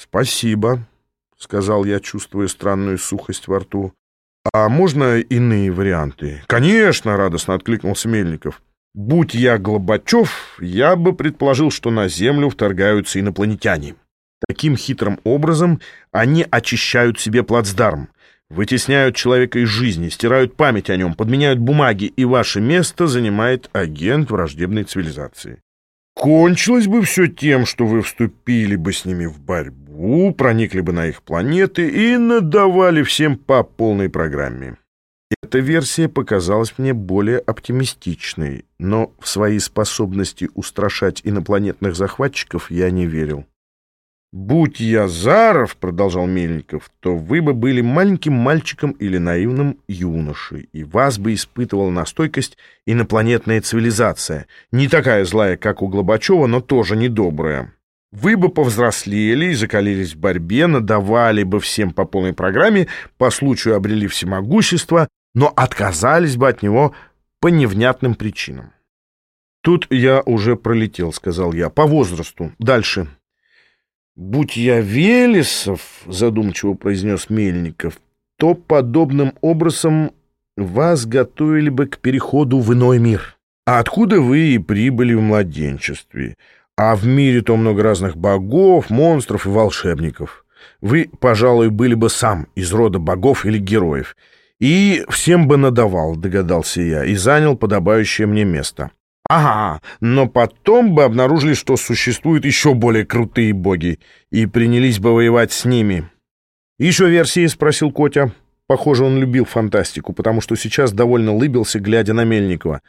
«Спасибо», — сказал я, чувствуя странную сухость во рту. «А можно иные варианты?» «Конечно!» — радостно откликнулся Мельников. «Будь я Глобачев, я бы предположил, что на Землю вторгаются инопланетяне. Таким хитрым образом они очищают себе плацдарм, вытесняют человека из жизни, стирают память о нем, подменяют бумаги, и ваше место занимает агент враждебной цивилизации. Кончилось бы все тем, что вы вступили бы с ними в борьбу, проникли бы на их планеты и надавали всем по полной программе. Эта версия показалась мне более оптимистичной, но в свои способности устрашать инопланетных захватчиков я не верил. «Будь я Заров, — продолжал Мельников, — то вы бы были маленьким мальчиком или наивным юношей, и вас бы испытывала на инопланетная цивилизация, не такая злая, как у Глобачева, но тоже недобрая. Вы бы повзрослели и закалились в борьбе, надавали бы всем по полной программе, по случаю обрели всемогущество, но отказались бы от него по невнятным причинам». «Тут я уже пролетел», — сказал я, — «по возрасту. Дальше». «Будь я Велесов», — задумчиво произнес Мельников, «то подобным образом вас готовили бы к переходу в иной мир. А откуда вы и прибыли в младенчестве? А в мире то много разных богов, монстров и волшебников. Вы, пожалуй, были бы сам из рода богов или героев. И всем бы надавал, догадался я, и занял подобающее мне место. Ага, но потом бы обнаружили, что существуют еще более крутые боги, и принялись бы воевать с ними. «Еще версии?» — спросил Котя. Похоже, он любил фантастику, потому что сейчас довольно лыбился, глядя на Мельникова.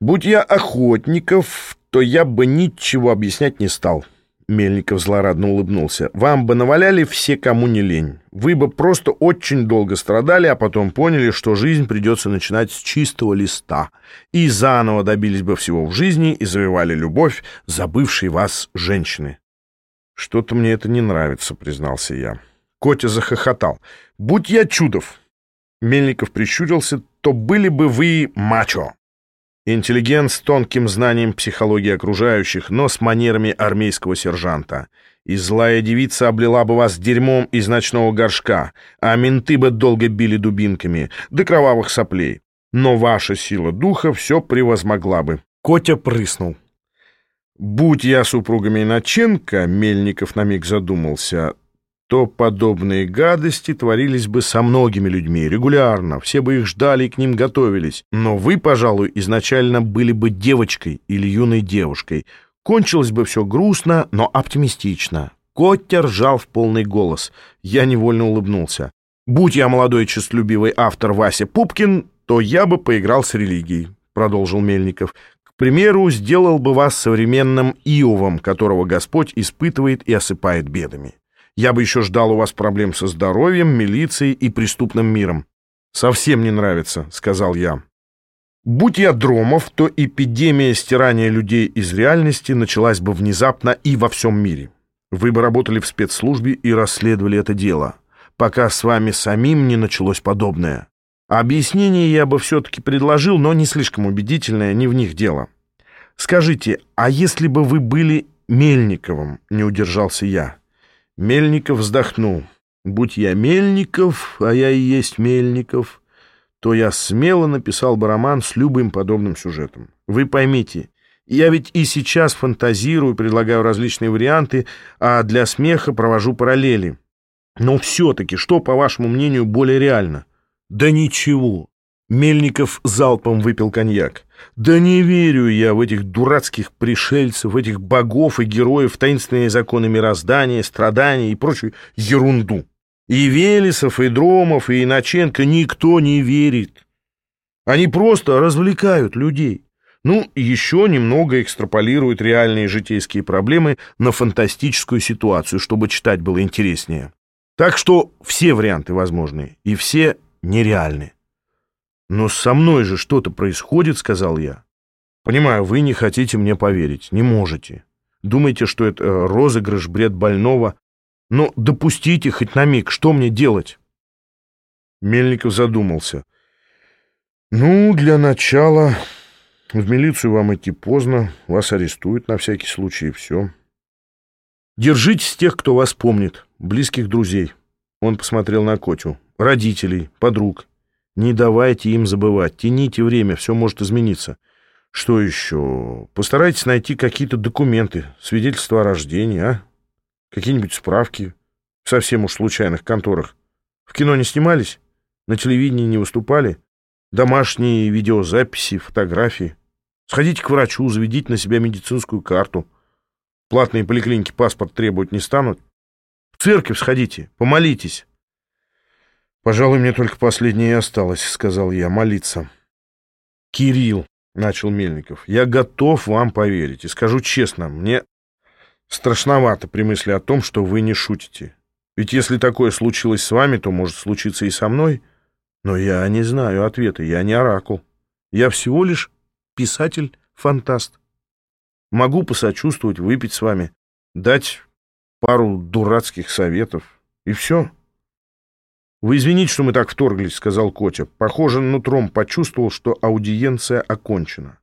«Будь я охотников, то я бы ничего объяснять не стал». Мельников злорадно улыбнулся. «Вам бы наваляли все, кому не лень. Вы бы просто очень долго страдали, а потом поняли, что жизнь придется начинать с чистого листа. И заново добились бы всего в жизни и завоевали любовь забывшей вас женщины». «Что-то мне это не нравится», — признался я. Котя захохотал. «Будь я чудов!» Мельников прищурился, то были бы вы мачо. Интеллигент с тонким знанием психологии окружающих, но с манерами армейского сержанта. И злая девица облила бы вас дерьмом из ночного горшка, а менты бы долго били дубинками, до кровавых соплей. Но ваша сила духа все превозмогла бы. Котя прыснул. «Будь я супругами Наченко», — Мельников на миг задумался, то подобные гадости творились бы со многими людьми регулярно, все бы их ждали и к ним готовились. Но вы, пожалуй, изначально были бы девочкой или юной девушкой. Кончилось бы все грустно, но оптимистично. Котя ржал в полный голос. Я невольно улыбнулся. «Будь я молодой честолюбивый автор Вася Пупкин, то я бы поиграл с религией», — продолжил Мельников. «К примеру, сделал бы вас современным Иовом, которого Господь испытывает и осыпает бедами». Я бы еще ждал у вас проблем со здоровьем, милицией и преступным миром. Совсем не нравится, сказал я. Будь я Дромов, то эпидемия стирания людей из реальности началась бы внезапно и во всем мире. Вы бы работали в спецслужбе и расследовали это дело, пока с вами самим не началось подобное. Объяснение я бы все-таки предложил, но не слишком убедительное, не в них дело. Скажите, а если бы вы были Мельниковым, не удержался я, Мельников вздохнул. «Будь я Мельников, а я и есть Мельников, то я смело написал бы роман с любым подобным сюжетом. Вы поймите, я ведь и сейчас фантазирую, предлагаю различные варианты, а для смеха провожу параллели. Но все-таки, что, по вашему мнению, более реально? Да ничего. Мельников залпом выпил коньяк. «Да не верю я в этих дурацких пришельцев, в этих богов и героев, таинственные законы мироздания, страдания и прочую ерунду. И Велесов, и Дромов, и Иначенко никто не верит. Они просто развлекают людей. Ну, еще немного экстраполируют реальные житейские проблемы на фантастическую ситуацию, чтобы читать было интереснее. Так что все варианты возможны, и все нереальны. «Но со мной же что-то происходит», — сказал я. «Понимаю, вы не хотите мне поверить, не можете. Думаете, что это э, розыгрыш, бред больного. Но допустите хоть на миг, что мне делать?» Мельников задумался. «Ну, для начала в милицию вам идти поздно, вас арестуют на всякий случай, и все». Держитесь тех, кто вас помнит, близких друзей. Он посмотрел на Котю. Родителей, подруг. Не давайте им забывать, тяните время, все может измениться. Что еще? Постарайтесь найти какие-то документы, свидетельства о рождении, а? Какие-нибудь справки в совсем уж случайных конторах. В кино не снимались? На телевидении не выступали? Домашние видеозаписи, фотографии. Сходите к врачу, заведите на себя медицинскую карту. Платные поликлиники паспорт требовать не станут. В церковь сходите, помолитесь. «Пожалуй, мне только последнее и осталось», — сказал я, — «молиться». «Кирилл», — начал Мельников, — «я готов вам поверить. И скажу честно, мне страшновато при мысли о том, что вы не шутите. Ведь если такое случилось с вами, то может случиться и со мной. Но я не знаю ответа, я не оракул. Я всего лишь писатель-фантаст. Могу посочувствовать, выпить с вами, дать пару дурацких советов, и все. «Вы извините, что мы так вторглись», — сказал Котя. Похоже, нутром почувствовал, что аудиенция окончена.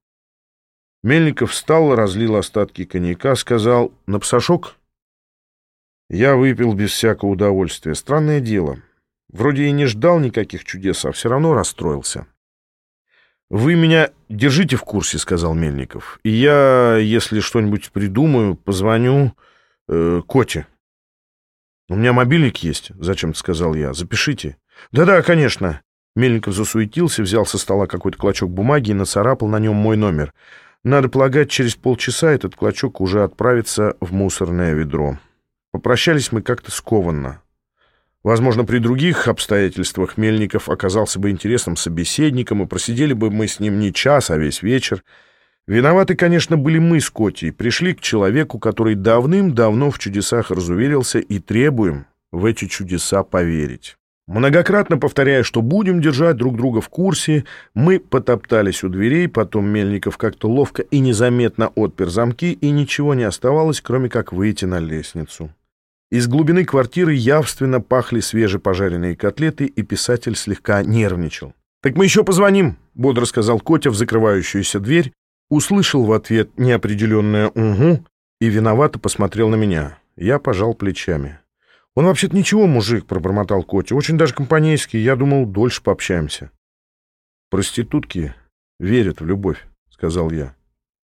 Мельников встал, разлил остатки коньяка, сказал «На псашок?» Я выпил без всякого удовольствия. Странное дело. Вроде и не ждал никаких чудес, а все равно расстроился. «Вы меня держите в курсе», — сказал Мельников. «И я, если что-нибудь придумаю, позвоню э, Коте». «У меня мобильник есть», — зачем-то сказал я. «Запишите». «Да-да, конечно». Мельников засуетился, взял со стола какой-то клочок бумаги и нацарапал на нем мой номер. Надо полагать, через полчаса этот клочок уже отправится в мусорное ведро. Попрощались мы как-то скованно. Возможно, при других обстоятельствах Мельников оказался бы интересным собеседником, и просидели бы мы с ним не час, а весь вечер. Виноваты, конечно, были мы с Котей. Пришли к человеку, который давным-давно в чудесах разуверился, и требуем в эти чудеса поверить. Многократно повторяя, что будем держать друг друга в курсе, мы потоптались у дверей, потом Мельников как-то ловко и незаметно отпер замки, и ничего не оставалось, кроме как выйти на лестницу. Из глубины квартиры явственно пахли свежепожаренные котлеты, и писатель слегка нервничал. «Так мы еще позвоним», — бодро сказал Котя в закрывающуюся дверь, услышал в ответ неопределенное «угу» и виновато посмотрел на меня. Я пожал плечами. «Он вообще-то ничего, мужик», — пробормотал Котя. «Очень даже компанейский. Я думал, дольше пообщаемся». «Проститутки верят в любовь», — сказал я.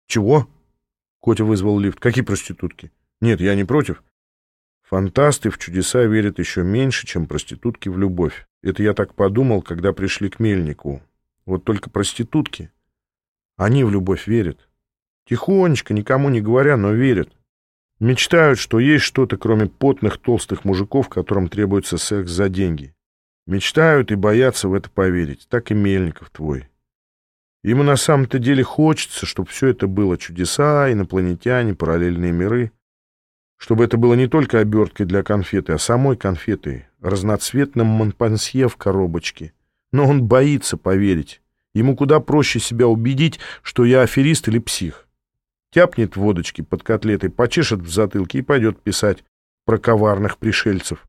«Чего?» — Котя вызвал лифт. «Какие проститутки?» «Нет, я не против. Фантасты в чудеса верят еще меньше, чем проститутки в любовь. Это я так подумал, когда пришли к Мельнику. Вот только проститутки, они в любовь верят. Тихонечко, никому не говоря, но верят. Мечтают, что есть что-то, кроме потных толстых мужиков, которым требуется секс за деньги. Мечтают и боятся в это поверить. Так и Мельников твой. Ему на самом-то деле хочется, чтобы все это было чудеса, инопланетяне, параллельные миры чтобы это было не только оберткой для конфеты, а самой конфетой, разноцветным монпансье в коробочке. Но он боится поверить. Ему куда проще себя убедить, что я аферист или псих. Тяпнет водочки под котлетой, почешет в затылке и пойдет писать про коварных пришельцев.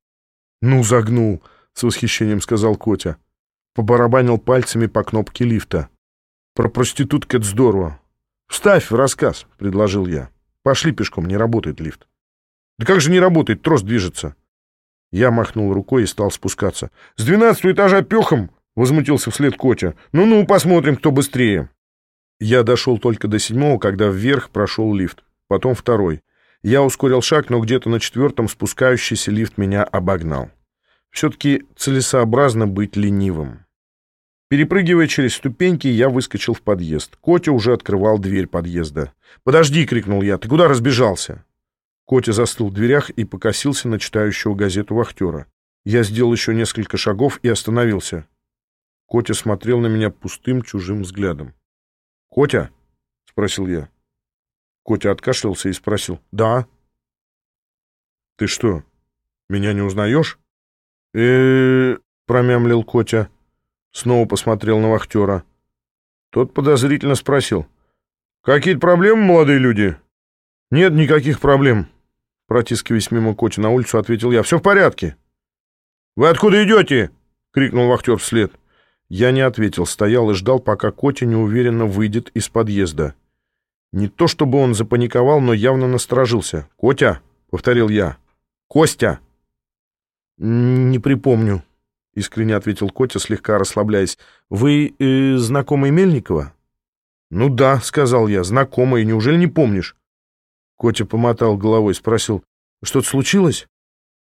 «Ну, загнул!» — с восхищением сказал Котя. Побарабанил пальцами по кнопке лифта. «Про проституток это здорово!» «Вставь в рассказ!» — предложил я. «Пошли пешком, не работает лифт». Да как же не работает, трос движется. Я махнул рукой и стал спускаться. «С двенадцатого этажа пехом!» — возмутился вслед Котя. «Ну-ну, посмотрим, кто быстрее». Я дошел только до седьмого, когда вверх прошел лифт, потом второй. Я ускорил шаг, но где-то на четвертом спускающийся лифт меня обогнал. Все-таки целесообразно быть ленивым. Перепрыгивая через ступеньки, я выскочил в подъезд. Котя уже открывал дверь подъезда. «Подожди!» — крикнул я. «Ты куда разбежался?» Котя застыл в дверях и покосился на читающего газету вахтера. Я сделал еще несколько шагов и остановился. Котя смотрел на меня пустым чужим взглядом. «Котя?» — спросил я. Котя откашлялся и спросил. «Да». «Ты что, меня не узнаешь?» э промямлил Котя. Снова посмотрел на вахтера. Тот подозрительно спросил. «Какие-то проблемы, молодые люди?» «Нет никаких проблем», Протискиваясь мимо Коти на улицу, ответил я. «Все в порядке». «Вы откуда идете?» — крикнул вахтер вслед. Я не ответил, стоял и ждал, пока Котя неуверенно выйдет из подъезда. Не то чтобы он запаниковал, но явно насторожился. «Котя!» — повторил я. «Костя!» «Не припомню», — искренне ответил Котя, слегка расслабляясь. «Вы э, знакомый Мельникова?» «Ну да», — сказал я, — «знакомый. Неужели не помнишь?» Котя помотал головой, спросил. «Что-то случилось?»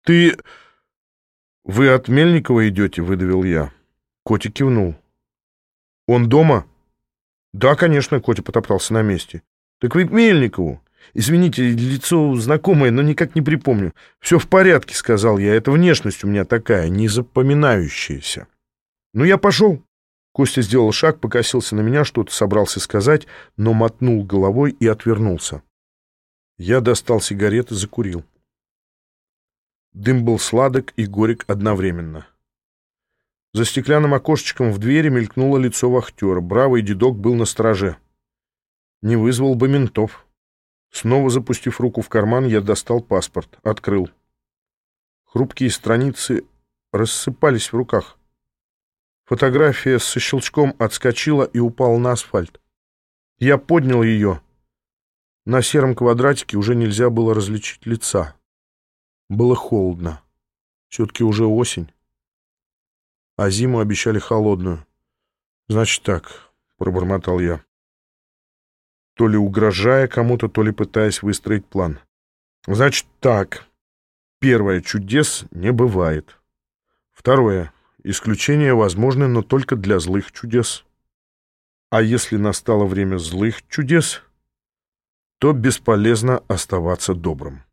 «Ты...» «Вы от Мельникова идете?» — выдавил я. Котя кивнул. «Он дома?» «Да, конечно», — Котя потоптался на месте. «Так вы к Мельникову?» «Извините, лицо знакомое, но никак не припомню. Все в порядке», — сказал я. «Это внешность у меня такая, незапоминающаяся». «Ну, я пошел». Костя сделал шаг, покосился на меня, что-то собрался сказать, но мотнул головой и отвернулся. Я достал сигареты, закурил. Дым был сладок и горек одновременно. За стеклянным окошечком в двери мелькнуло лицо вахтера. Бравый дедок был на страже. Не вызвал бы ментов. Снова запустив руку в карман, я достал паспорт. Открыл. Хрупкие страницы рассыпались в руках. Фотография со щелчком отскочила и упала на асфальт. Я поднял ее. На сером квадратике уже нельзя было различить лица. Было холодно. Все-таки уже осень. А зиму обещали холодную. Значит так, пробормотал я то ли угрожая кому-то, то ли пытаясь выстроить план. Значит так. Первое. Чудес не бывает. Второе. Исключения возможны, но только для злых чудес. А если настало время злых чудес, то бесполезно оставаться добрым.